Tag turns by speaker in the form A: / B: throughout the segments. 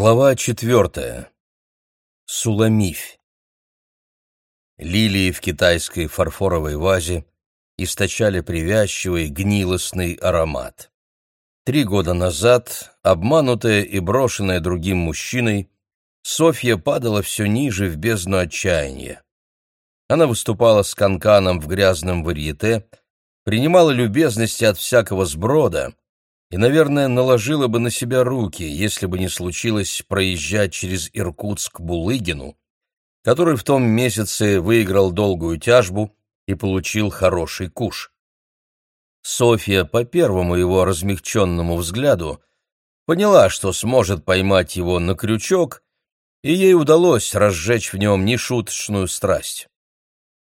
A: Глава четвертая. Суламифь. Лилии в китайской фарфоровой вазе источали привязчивый гнилостный аромат. Три года назад, обманутая и брошенная другим мужчиной, Софья падала все ниже в бездну отчаяния. Она выступала с канканом в грязном варьете, принимала любезности от всякого сброда — и, наверное, наложила бы на себя руки, если бы не случилось проезжать через Иркутск Булыгину, который в том месяце выиграл долгую тяжбу и получил хороший куш. Софья, по первому его размягченному взгляду, поняла, что сможет поймать его на крючок, и ей удалось разжечь в нем нешуточную страсть.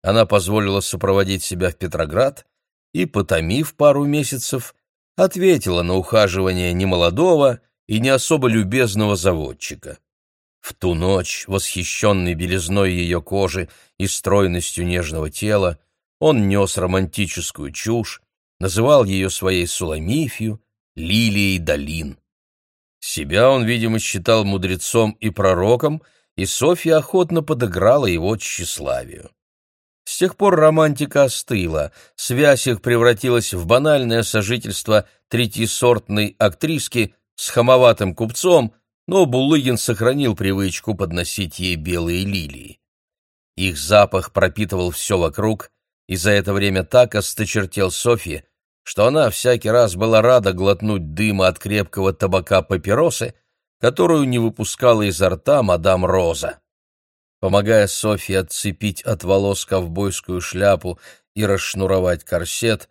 A: Она позволила сопроводить себя в Петроград и, потомив пару месяцев, ответила на ухаживание немолодого и не особо любезного заводчика. В ту ночь, восхищенный белизной ее кожи и стройностью нежного тела, он нес романтическую чушь, называл ее своей Суламифью, Лилией долин. Себя он, видимо, считал мудрецом и пророком, и Софья охотно подыграла его тщеславию. С тех пор романтика остыла, связь их превратилась в банальное сожительство третьесортной актриски с хамоватым купцом, но Булыгин сохранил привычку подносить ей белые лилии. Их запах пропитывал все вокруг, и за это время так осточертел Софье, что она всякий раз была рада глотнуть дыма от крепкого табака папиросы, которую не выпускала изо рта мадам Роза. Помогая Софье отцепить от волос ковбойскую шляпу и расшнуровать корсет,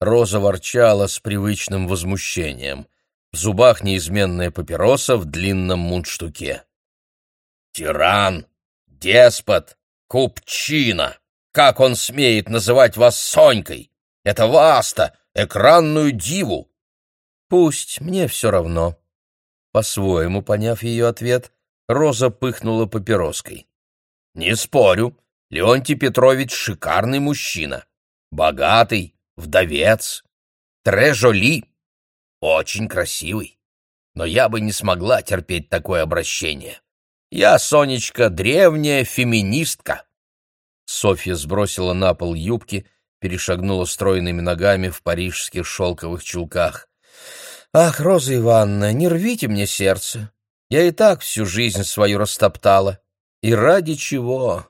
A: Роза ворчала с привычным возмущением. В зубах неизменная папироса в длинном мундштуке. «Тиран! Деспот! Купчина! Как он смеет называть вас Сонькой? Это вас-то, экранную диву!» «Пусть, мне все равно». По-своему поняв ее ответ, Роза пыхнула папироской. Не спорю, Леонтий Петрович шикарный мужчина. Богатый, вдовец, трежоли. Очень красивый. Но я бы не смогла терпеть такое обращение. Я, Сонечка, древняя феминистка. Софья сбросила на пол юбки, перешагнула стройными ногами в парижских шелковых чулках. «Ах, Роза Ивановна, не рвите мне сердце. Я и так всю жизнь свою растоптала. И ради чего?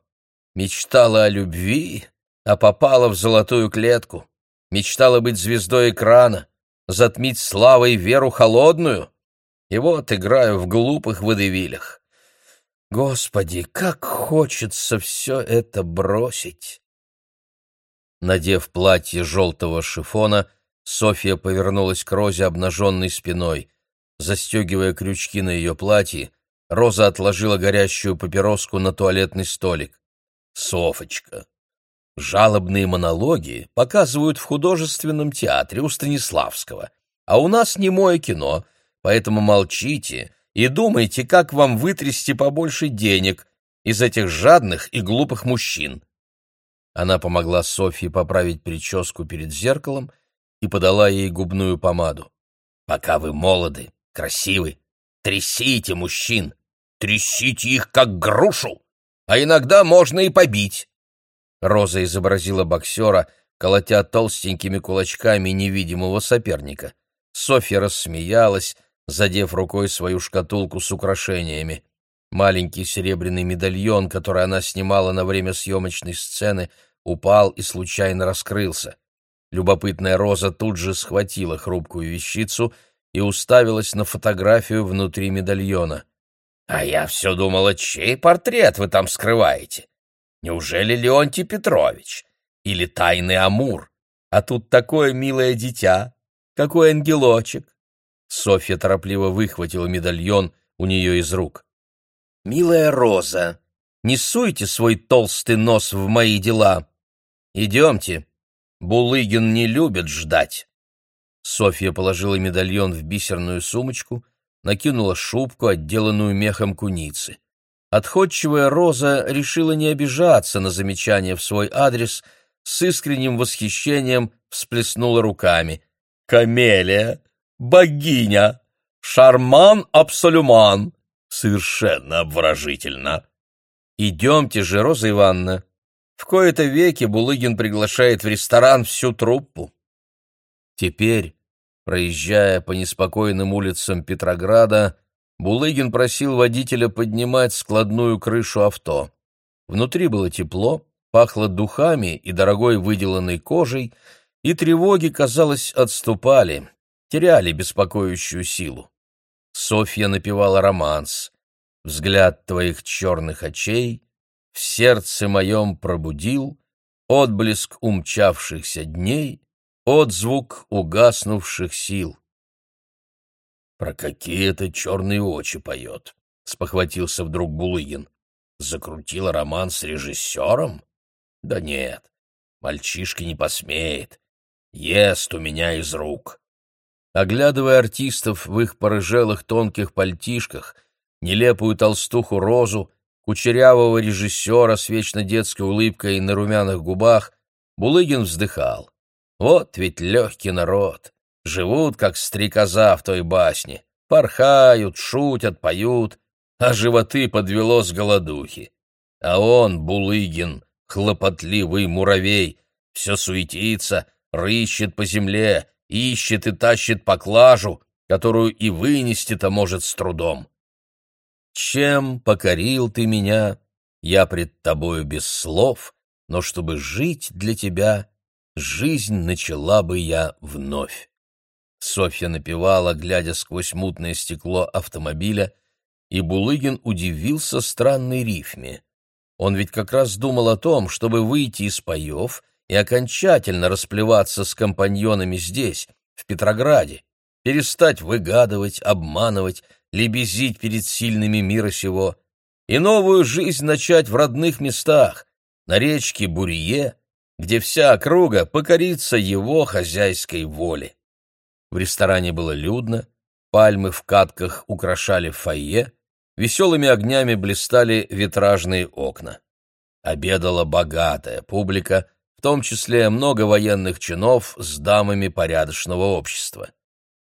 A: Мечтала о любви, а попала в золотую клетку. Мечтала быть звездой экрана, затмить славой веру холодную. И вот играю в глупых водевилях. Господи, как хочется все это бросить! Надев платье желтого шифона, Софья повернулась к Розе обнаженной спиной. Застегивая крючки на ее платье, Роза отложила горящую папироску на туалетный столик. «Софочка, жалобные монологи показывают в художественном театре у Станиславского, а у нас не мое кино, поэтому молчите и думайте, как вам вытрясти побольше денег из этих жадных и глупых мужчин». Она помогла Софье поправить прическу перед зеркалом и подала ей губную помаду. «Пока вы молоды, красивы, Трясите мужчин, трясите их, как грушу, а иногда можно и побить. Роза изобразила боксера, колотя толстенькими кулачками невидимого соперника. Софья рассмеялась, задев рукой свою шкатулку с украшениями. Маленький серебряный медальон, который она снимала на время съемочной сцены, упал и случайно раскрылся. Любопытная Роза тут же схватила хрупкую вещицу и уставилась на фотографию внутри медальона. «А я все думала, чей портрет вы там скрываете? Неужели Леонтий Петрович? Или тайный Амур? А тут такое милое дитя, какой ангелочек!» Софья торопливо выхватила медальон у нее из рук. «Милая Роза, не суйте свой толстый нос в мои дела. Идемте, Булыгин не любит ждать». Софья положила медальон в бисерную сумочку, накинула шубку, отделанную мехом куницы. Отходчивая Роза решила не обижаться на замечание в свой адрес, с искренним восхищением всплеснула руками. «Камелия! Богиня! Шарман-абсолюман! Совершенно обворожительно.
B: Идемте же, Роза Ивановна. В кои-то веки Булыгин приглашает в ресторан всю труппу. Теперь, проезжая по неспокойным улицам Петрограда, Булыгин просил водителя поднимать складную крышу авто. Внутри было тепло, пахло духами и дорогой выделанной кожей, и тревоги, казалось, отступали, теряли беспокоящую силу. Софья напевала романс. «Взгляд твоих черных очей в сердце моем пробудил отблеск умчавшихся дней, отзвук угаснувших сил».
A: «Про какие это черные очи поет?» — спохватился вдруг Булыгин. «Закрутила роман с режиссером? Да нет, мальчишка не посмеет. Ест у меня из рук».
B: Оглядывая артистов в их порыжелых тонких пальтишках, нелепую толстуху Розу, кучерявого режиссера с вечно детской улыбкой на румяных губах, Булыгин вздыхал. Вот ведь легкий народ, живут, как стрекоза в той басне, порхают, шутят, поют, а животы подвело с голодухи. А он, Булыгин, хлопотливый муравей, все суетится, рыщет по земле, ищет и тащит поклажу, которую и вынести-то может с трудом. Чем покорил ты меня? Я пред тобою без слов, но чтобы жить для тебя, жизнь начала бы я вновь. Софья напевала, глядя сквозь мутное стекло автомобиля, и Булыгин удивился странной рифме. Он ведь как раз думал о том, чтобы выйти из паев — и окончательно расплеваться с компаньонами здесь, в Петрограде, перестать выгадывать, обманывать, лебезить перед сильными мира сего, и новую жизнь начать в родных местах, на речке Бурье, где вся округа покорится его хозяйской воле. В ресторане было людно, пальмы в катках украшали фойе, веселыми огнями блистали витражные окна. Обедала богатая публика, в том числе много военных чинов с дамами порядочного общества.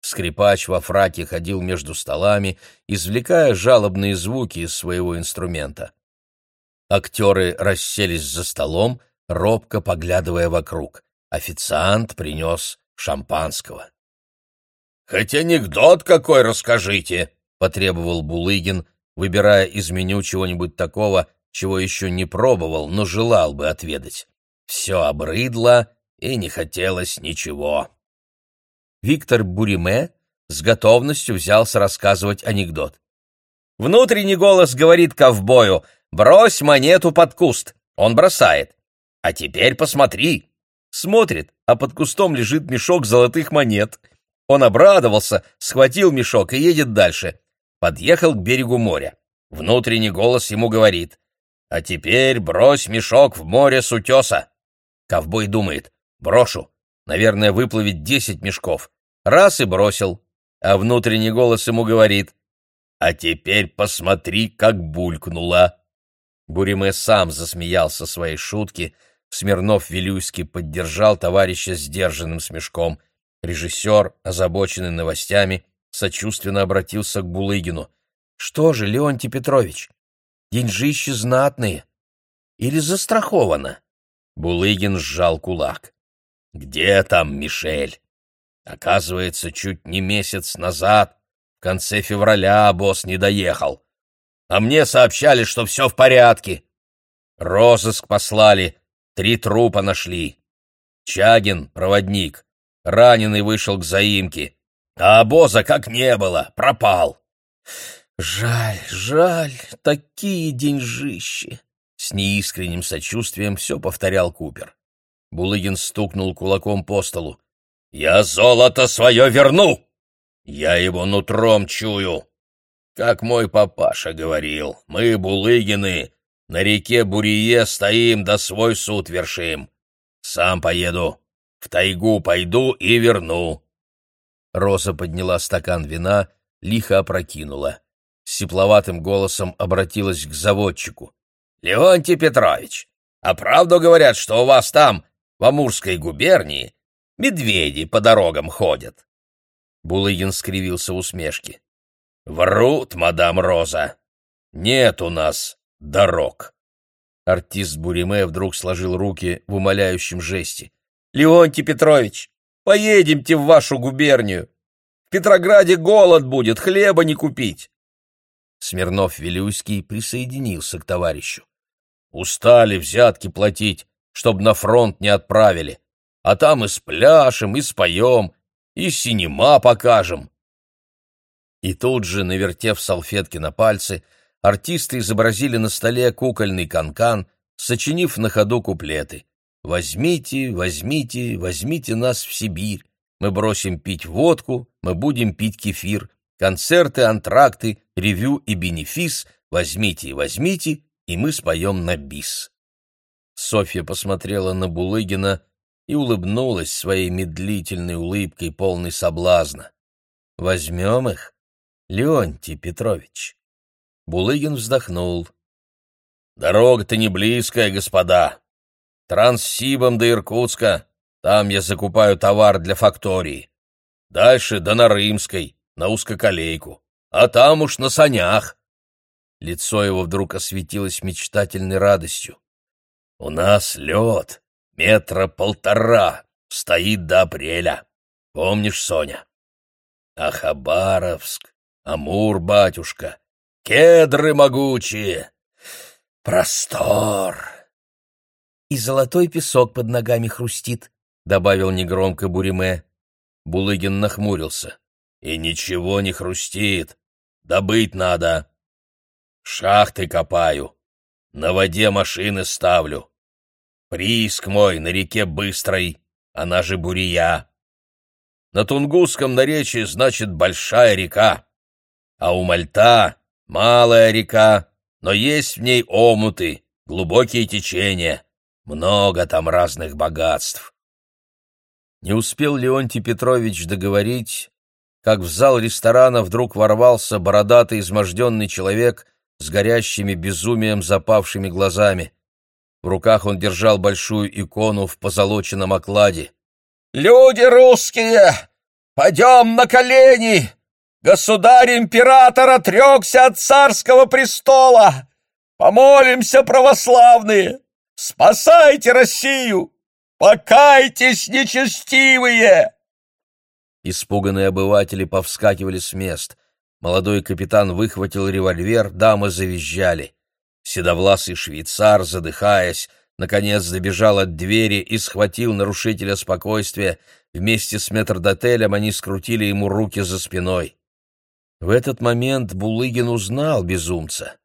B: Скрипач во фраке ходил между столами, извлекая жалобные звуки из своего инструмента. Актеры расселись за столом, робко поглядывая вокруг. Официант принес шампанского.
A: — Хоть анекдот какой расскажите! — потребовал Булыгин, выбирая из меню чего-нибудь такого, чего еще не пробовал, но желал бы отведать. Все обрыдло, и не хотелось ничего.
B: Виктор Буриме с готовностью взялся рассказывать анекдот. Внутренний голос говорит ковбою «Брось монету под куст». Он бросает. «А теперь посмотри». Смотрит, а под кустом лежит мешок золотых монет. Он обрадовался, схватил мешок и едет дальше. Подъехал к берегу моря. Внутренний голос ему говорит «А теперь брось мешок в море с утеса». Ковбой думает, брошу, наверное, выплывет десять мешков. Раз и бросил. А внутренний голос ему говорит, а теперь посмотри, как булькнула. Буриме сам засмеялся своей шутки, Смирнов-Вилюйский поддержал товарища сдержанным смешком. Режиссер, озабоченный новостями, сочувственно обратился к Булыгину. — Что же, Леонтий Петрович, деньжищи знатные. Или застраховано? Булыгин сжал кулак. «Где там Мишель? Оказывается, чуть не месяц назад, в конце февраля, босс не доехал. А мне сообщали, что все в порядке. Розыск послали, три трупа нашли. Чагин, проводник, раненый вышел к заимке, а обоза как не было, пропал. Жаль, жаль, такие деньжищи. С неискренним сочувствием все повторял Купер. Булыгин стукнул кулаком по столу. «Я золото свое верну! Я его нутром чую! Как мой папаша говорил, мы, Булыгины, на реке Бурие стоим да свой суд вершим. Сам поеду, в тайгу пойду и верну». Роза подняла стакан вина, лихо опрокинула. С сепловатым голосом обратилась к заводчику. Леонтий Петрович, а правду говорят, что у вас там, в Амурской губернии, медведи по дорогам ходят?» Булыгин скривился в усмешке.
A: Врут, мадам Роза. Нет у нас дорог.
B: Артист Буриме вдруг сложил руки в умоляющем жесте. «Леонтий Петрович, поедемте в вашу губернию. В Петрограде голод будет, хлеба не купить». Смирнов-Вилюйский присоединился к товарищу.
A: «Устали взятки платить, чтоб на фронт не отправили. А там и спляшем, и споем, и синема покажем».
B: И тут же, навертев салфетки на пальцы, артисты изобразили на столе кукольный канкан, сочинив на ходу куплеты. «Возьмите, возьмите, возьмите нас в Сибирь. Мы бросим пить водку, мы будем пить кефир. Концерты, антракты, ревю и бенефис. Возьмите, возьмите, и мы споем на бис». Софья посмотрела на Булыгина и улыбнулась своей медлительной улыбкой, полной соблазна. «Возьмем их, Леонтий Петрович?» Булыгин вздохнул.
A: «Дорога-то не близкая, господа. Транссибом до Иркутска. Там я закупаю товар для фактории. Дальше до Нарымской, на узкоколейку. А там уж на санях».
B: Лицо его вдруг осветилось мечтательной радостью.
A: «У нас лед, метра полтора, стоит до апреля. Помнишь, Соня? А Хабаровск, Амур, батюшка, кедры могучие, простор.
B: И золотой песок под ногами хрустит, — добавил негромко Буриме. Булыгин нахмурился.
A: И ничего не хрустит. Добыть надо. Шахты копаю. На воде машины ставлю. Прииск мой на реке Быстрой, она же Бурия. На тунгусском наречии значит «большая река», а у Мальта Малая река, но есть в ней омуты, глубокие течения. Много там разных богатств.
B: Не успел Леонтий Петрович договорить, как в зал ресторана вдруг ворвался бородатый изможденный человек с горящими безумием запавшими глазами. В руках он держал большую икону в позолоченном окладе.
C: «Люди русские, пойдем на колени!» Государь-император отрекся от царского престола! Помолимся, православные! Спасайте Россию! Покайтесь, нечестивые!»
B: Испуганные обыватели повскакивали с мест. Молодой капитан выхватил револьвер, дамы завизжали. Седовласый швейцар, задыхаясь, наконец добежал от двери и схватил нарушителя спокойствия. Вместе с метрдотелем они скрутили ему руки за спиной. В этот момент Булыгин узнал безумца.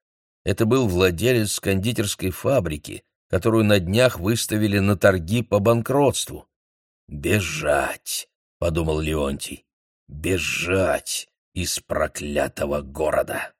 B: Это был владелец кондитерской фабрики, которую на днях выставили на торги по банкротству. «Бежать!» — подумал Леонтий. «Бежать из проклятого города!»